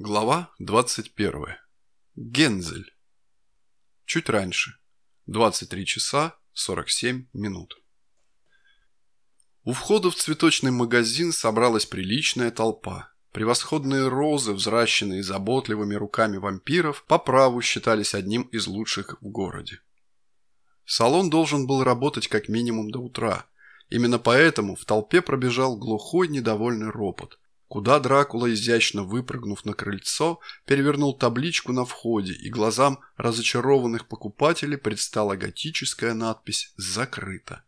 Глава 21. Гензель. Чуть раньше. 23 часа 47 минут. У входа в цветочный магазин собралась приличная толпа. Превосходные розы, взращенные заботливыми руками вампиров, по праву считались одним из лучших в городе. Салон должен был работать как минимум до утра. Именно поэтому в толпе пробежал глухой недовольный ропот – куда Дракула, изящно выпрыгнув на крыльцо, перевернул табличку на входе, и глазам разочарованных покупателей предстала готическая надпись «Закрыто».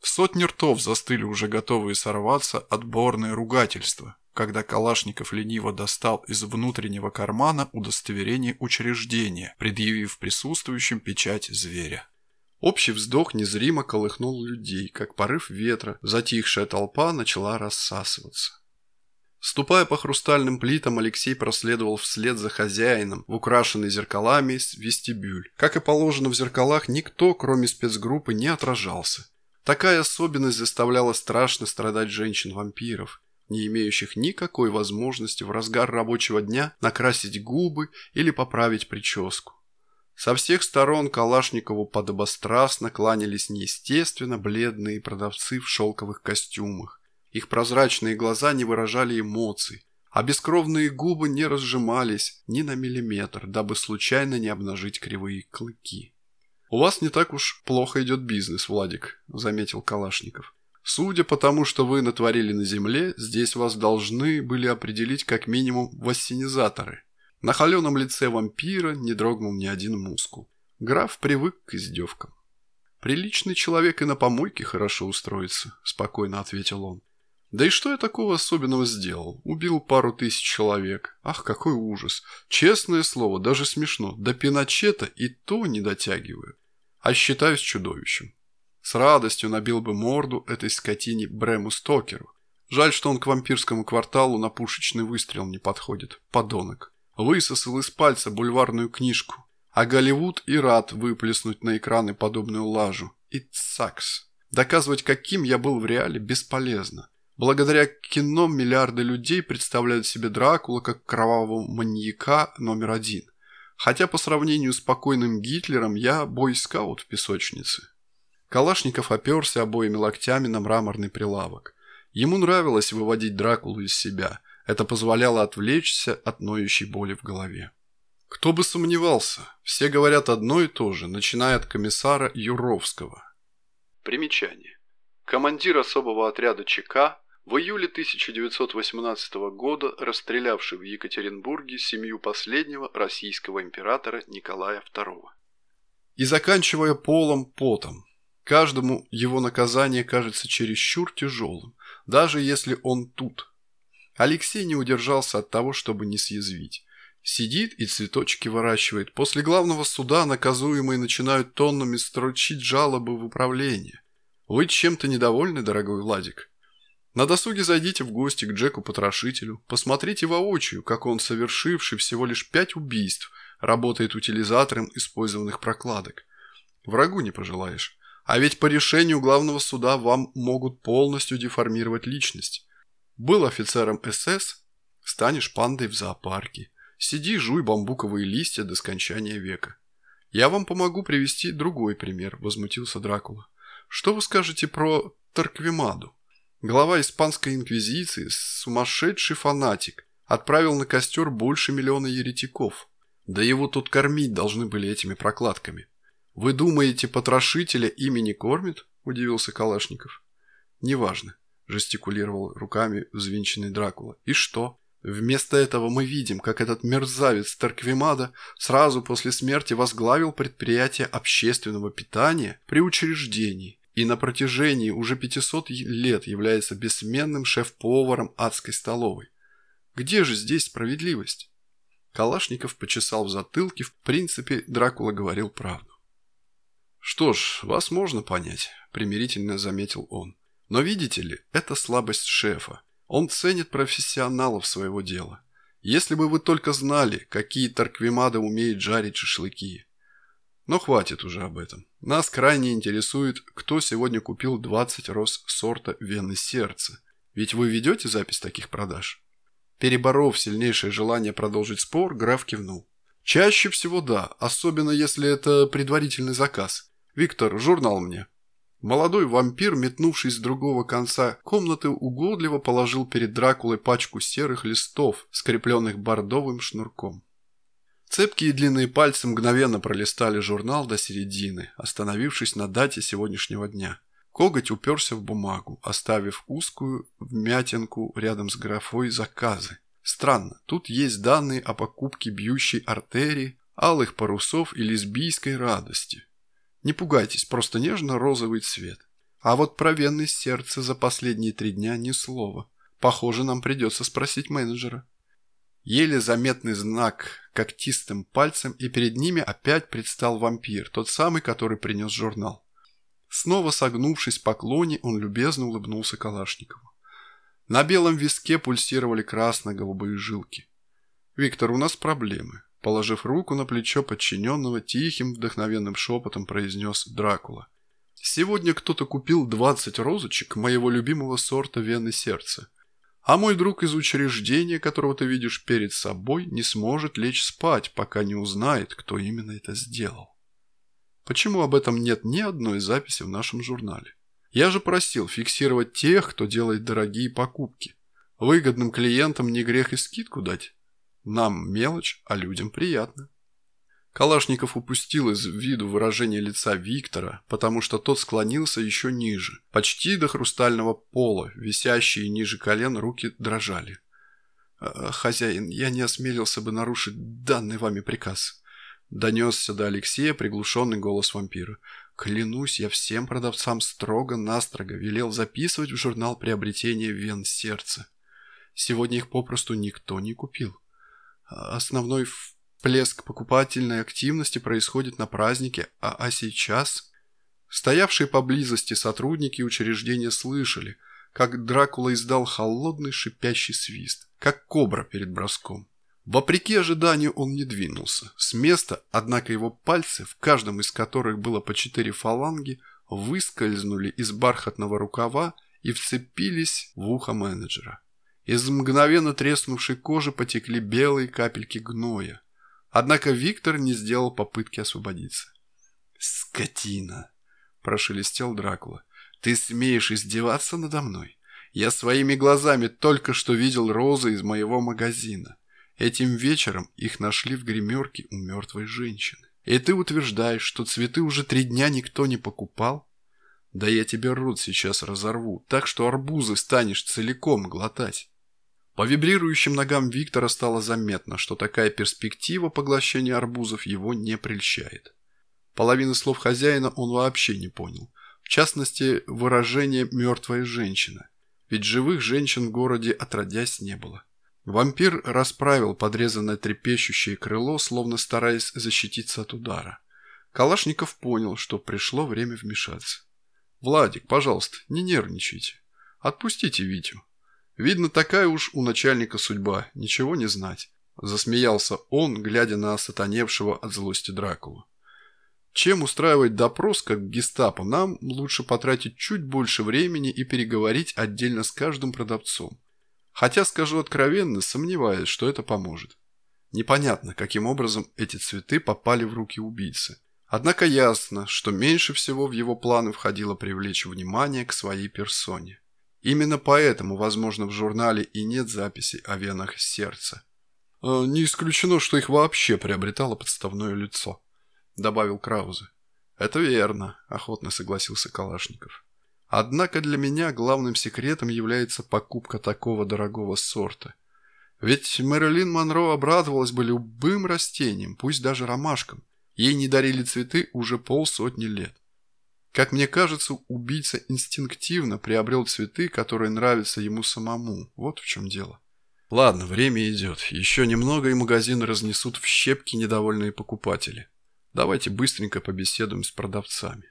В сотни ртов застыли уже готовые сорваться отборные ругательства, когда Калашников лениво достал из внутреннего кармана удостоверение учреждения, предъявив присутствующим печать зверя. Общий вздох незримо колыхнул людей, как порыв ветра, затихшая толпа начала рассасываться. Ступая по хрустальным плитам, Алексей проследовал вслед за хозяином в украшенный зеркалами вестибюль. Как и положено в зеркалах, никто, кроме спецгруппы, не отражался. Такая особенность заставляла страшно страдать женщин-вампиров, не имеющих никакой возможности в разгар рабочего дня накрасить губы или поправить прическу. Со всех сторон Калашникову подобострастно кланялись неестественно бледные продавцы в шелковых костюмах. Их прозрачные глаза не выражали эмоций, а бескровные губы не разжимались ни на миллиметр, дабы случайно не обнажить кривые клыки. «У вас не так уж плохо идет бизнес, Владик», – заметил Калашников. «Судя по тому, что вы натворили на земле, здесь вас должны были определить как минимум вассенизаторы». На холеном лице вампира не дрогнул ни один мускул. Граф привык к издевкам. «Приличный человек и на помойке хорошо устроится», – спокойно ответил он. Да и что я такого особенного сделал? Убил пару тысяч человек. Ах, какой ужас. Честное слово, даже смешно. До Пиночета и то не дотягиваю. А считаюсь чудовищем. С радостью набил бы морду этой скотине Брэму Стокеру. Жаль, что он к вампирскому кварталу на пушечный выстрел не подходит. Подонок. Высосал из пальца бульварную книжку. А Голливуд и рад выплеснуть на экраны подобную лажу. И цакс. Доказывать, каким я был в реале, бесполезно. Благодаря кино миллиарды людей представляют себе Дракула как кровавого маньяка номер один. Хотя по сравнению с покойным Гитлером я бойскаут в песочнице. Калашников оперся обоими локтями на мраморный прилавок. Ему нравилось выводить Дракулу из себя. Это позволяло отвлечься от ноющей боли в голове. Кто бы сомневался, все говорят одно и то же, начиная от комиссара Юровского. Примечание. Командир особого отряда ЧК в июле 1918 года расстрелявший в Екатеринбурге семью последнего российского императора Николая II. И заканчивая полом потом. Каждому его наказание кажется чересчур тяжелым, даже если он тут. Алексей не удержался от того, чтобы не съязвить. Сидит и цветочки выращивает. После главного суда наказуемые начинают тоннами строчить жалобы в управление. Вы чем-то недовольны, дорогой Владик? На досуге зайдите в гости к Джеку-потрошителю, посмотрите воочию, как он, совершивший всего лишь пять убийств, работает утилизатором использованных прокладок. Врагу не пожелаешь. А ведь по решению главного суда вам могут полностью деформировать личность. Был офицером СС, станешь пандой в зоопарке. Сиди, жуй бамбуковые листья до скончания века. Я вам помогу привести другой пример, возмутился Дракула. Что вы скажете про Тарквимаду? Глава испанской инквизиции, сумасшедший фанатик, отправил на костер больше миллиона еретиков. Да его тут кормить должны были этими прокладками. Вы думаете, потрошителя ими не кормит? Удивился Калашников. Неважно, жестикулировал руками взвинченный Дракула. И что? Вместо этого мы видим, как этот мерзавец Тарквимада сразу после смерти возглавил предприятие общественного питания при учреждении и на протяжении уже 500 лет является бессменным шеф-поваром адской столовой. Где же здесь справедливость? Калашников почесал в затылке, в принципе, Дракула говорил правду. «Что ж, вас можно понять», – примирительно заметил он. «Но видите ли, это слабость шефа. Он ценит профессионалов своего дела. Если бы вы только знали, какие Тарквимады умеют жарить шашлыки. Но хватит уже об этом. Нас крайне интересует, кто сегодня купил 20 роз сорта вены сердца. Ведь вы ведете запись таких продаж? Переборов сильнейшее желание продолжить спор, граф кивнул. Чаще всего да, особенно если это предварительный заказ. Виктор, журнал мне. Молодой вампир, метнувшись с другого конца комнаты, угодливо положил перед Дракулой пачку серых листов, скрепленных бордовым шнурком. Цепкие длинные пальцы мгновенно пролистали журнал до середины, остановившись на дате сегодняшнего дня. Коготь уперся в бумагу, оставив узкую вмятинку рядом с графой «Заказы». Странно, тут есть данные о покупке бьющей артерии, алых парусов и лесбийской радости. Не пугайтесь, просто нежно-розовый цвет. А вот про вены сердца за последние три дня ни слова. Похоже, нам придется спросить менеджера. Еле заметный знак когтистым пальцем, и перед ними опять предстал вампир, тот самый, который принес журнал. Снова согнувшись в поклоне, он любезно улыбнулся Калашникову. На белом виске пульсировали красно-голубые жилки. «Виктор, у нас проблемы. Положив руку на плечо подчиненного, тихим, вдохновенным шепотом произнес Дракула. «Сегодня кто-то купил 20 розочек моего любимого сорта вены сердца. А мой друг из учреждения, которого ты видишь перед собой, не сможет лечь спать, пока не узнает, кто именно это сделал. Почему об этом нет ни одной записи в нашем журнале? Я же просил фиксировать тех, кто делает дорогие покупки. Выгодным клиентам не грех и скидку дать. Нам мелочь, а людям приятно. Калашников упустил из виду выражение лица Виктора, потому что тот склонился еще ниже, почти до хрустального пола, висящие ниже колен руки дрожали. «Э, «Хозяин, я не осмелился бы нарушить данный вами приказ», – донесся до Алексея приглушенный голос вампира. «Клянусь, я всем продавцам строго-настрого велел записывать в журнал приобретения вен сердца. Сегодня их попросту никто не купил». Основной всплеск покупательной активности происходит на празднике, а, а сейчас... Стоявшие поблизости сотрудники учреждения слышали, как Дракула издал холодный шипящий свист, как кобра перед броском. Вопреки ожиданию он не двинулся. С места, однако его пальцы, в каждом из которых было по четыре фаланги, выскользнули из бархатного рукава и вцепились в ухо менеджера. Из мгновенно треснувшей кожи потекли белые капельки гноя. Однако Виктор не сделал попытки освободиться. «Скотина!» – прошелестел Дракула. «Ты смеешь издеваться надо мной? Я своими глазами только что видел розы из моего магазина. Этим вечером их нашли в гримерке у мертвой женщины. И ты утверждаешь, что цветы уже три дня никто не покупал? Да я тебе рот сейчас разорву, так что арбузы станешь целиком глотать. По вибрирующим ногам Виктора стало заметно, что такая перспектива поглощения арбузов его не прельщает. Половины слов хозяина он вообще не понял. В частности, выражение «мертвая женщина». Ведь живых женщин в городе отродясь не было. Вампир расправил подрезанное трепещущее крыло, словно стараясь защититься от удара. Калашников понял, что пришло время вмешаться. «Владик, пожалуйста, не нервничайте. Отпустите Витю. Видно, такая уж у начальника судьба, ничего не знать. Засмеялся он, глядя на сатаневшего от злости Дракулу. Чем устраивать допрос, как гестапо, нам лучше потратить чуть больше времени и переговорить отдельно с каждым продавцом. Хотя, скажу откровенно, сомневаюсь, что это поможет. Непонятно, каким образом эти цветы попали в руки убийцы. Однако ясно, что меньше всего в его планы входило привлечь внимание к своей персоне. Именно поэтому, возможно, в журнале и нет записи о венах сердца. «Э, «Не исключено, что их вообще приобретало подставное лицо», – добавил Краузе. «Это верно», – охотно согласился Калашников. «Однако для меня главным секретом является покупка такого дорогого сорта. Ведь Мэрилин Монро обрадовалась бы любым растениям, пусть даже ромашкам. Ей не дарили цветы уже полсотни лет. Как мне кажется, убийца инстинктивно приобрел цветы, которые нравятся ему самому. Вот в чем дело. Ладно, время идет. Еще немного и магазин разнесут в щепки недовольные покупатели. Давайте быстренько побеседуем с продавцами.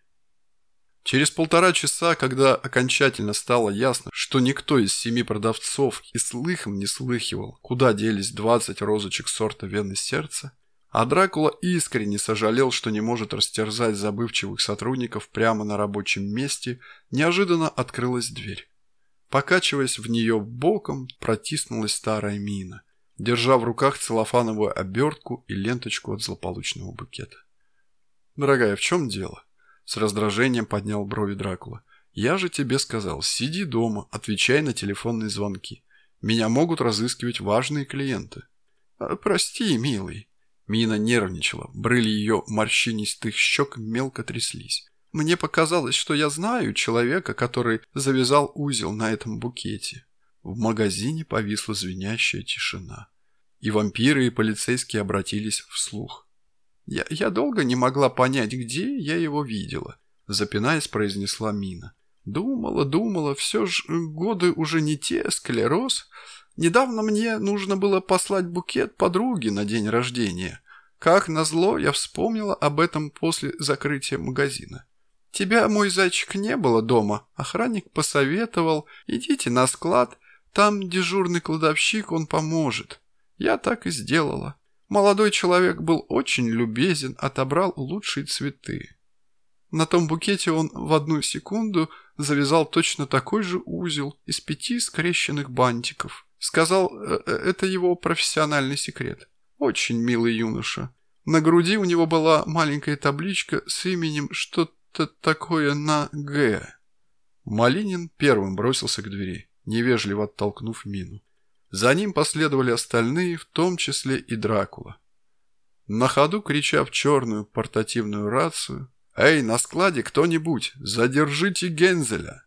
Через полтора часа, когда окончательно стало ясно, что никто из семи продавцов и слыхом не слыхивал, куда делись 20 розочек сорта вены сердца, а Дракула искренне сожалел, что не может растерзать забывчивых сотрудников прямо на рабочем месте, неожиданно открылась дверь. Покачиваясь в нее боком, протиснулась старая мина, держа в руках целлофановую обертку и ленточку от злополучного букета. «Дорогая, в чем дело?» С раздражением поднял брови Дракула. «Я же тебе сказал, сиди дома, отвечай на телефонные звонки. Меня могут разыскивать важные клиенты». «А, «Прости, милый». Мина нервничала, брыли ее морщинистых щек мелко тряслись. Мне показалось, что я знаю человека, который завязал узел на этом букете. В магазине повисла звенящая тишина. И вампиры, и полицейские обратились вслух. Я, я долго не могла понять, где я его видела, запинаясь, произнесла Мина. Думала, думала, все ж годы уже не те, склероз. Недавно мне нужно было послать букет подруге на день рождения. Как назло, я вспомнила об этом после закрытия магазина. Тебя, мой зайчик, не было дома. Охранник посоветовал, идите на склад, там дежурный кладовщик, он поможет. Я так и сделала. Молодой человек был очень любезен, отобрал лучшие цветы. На том букете он в одну секунду завязал точно такой же узел из пяти скрещенных бантиков. Сказал, «Э, э, это его профессиональный секрет. Очень милый юноша. На груди у него была маленькая табличка с именем что что такое на «Г»?» Малинин первым бросился к двери, невежливо оттолкнув мину. За ним последовали остальные, в том числе и Дракула. На ходу, крича в черную портативную рацию, «Эй, на складе кто-нибудь, задержите Гензеля!»